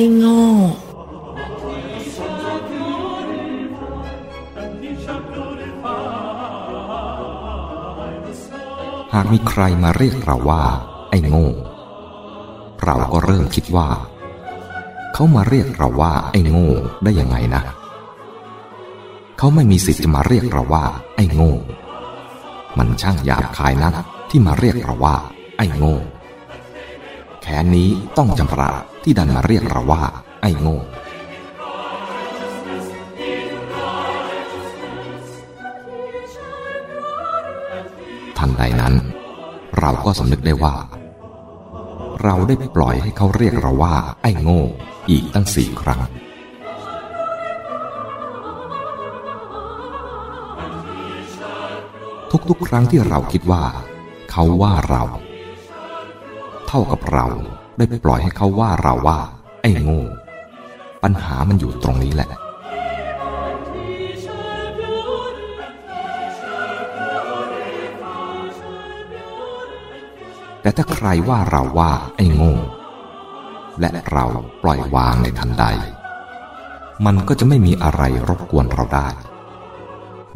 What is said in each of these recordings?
อ้โง่หากมีใครมาเรียกเราว่า ไอ้โง่ เราก็เริ่มคิดว่า เขามาเรียกเราว่า ไอ้โง่ได้ยังไงนะ เขาไม่มีสิทธิ์จะมาเรียกเราว่า ไอ้โง่ มันช่างหยาบคายนักที่มาเรียกเราว่า ไอ้โง่ ค่นี้ต้องจำระที่ดันมาเรียกเราว่า ไอ้โง่ทันใดนั้น เราก็สำนึกได้ว่า เราได้ปล่อยให้เขาเรียกเราว่า ไอ้โง่ อีกตั้งสี่ครั้ง ทุกๆครั้งที่เราคิดว่า เขาว่าเรา เท่ากับเราได้ปล่อยให้เขาว่าเราว่า ไอ้โง่ ปัญหามันอยู่ตรงนี้แหละ แต่ถ้าใครว่าเราว่าไอ้โง่ และเราปล่อยวางในทันใด มันก็จะไม่มีอะไรรบกวนเราได้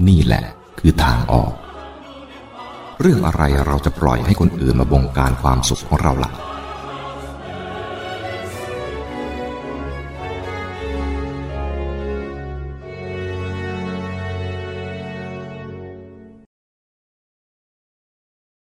นี่แหละคือทางออก เรื่องอะไรเราจะปล่อยให้คนอื่นมาบงการความสุขของเราล่ะ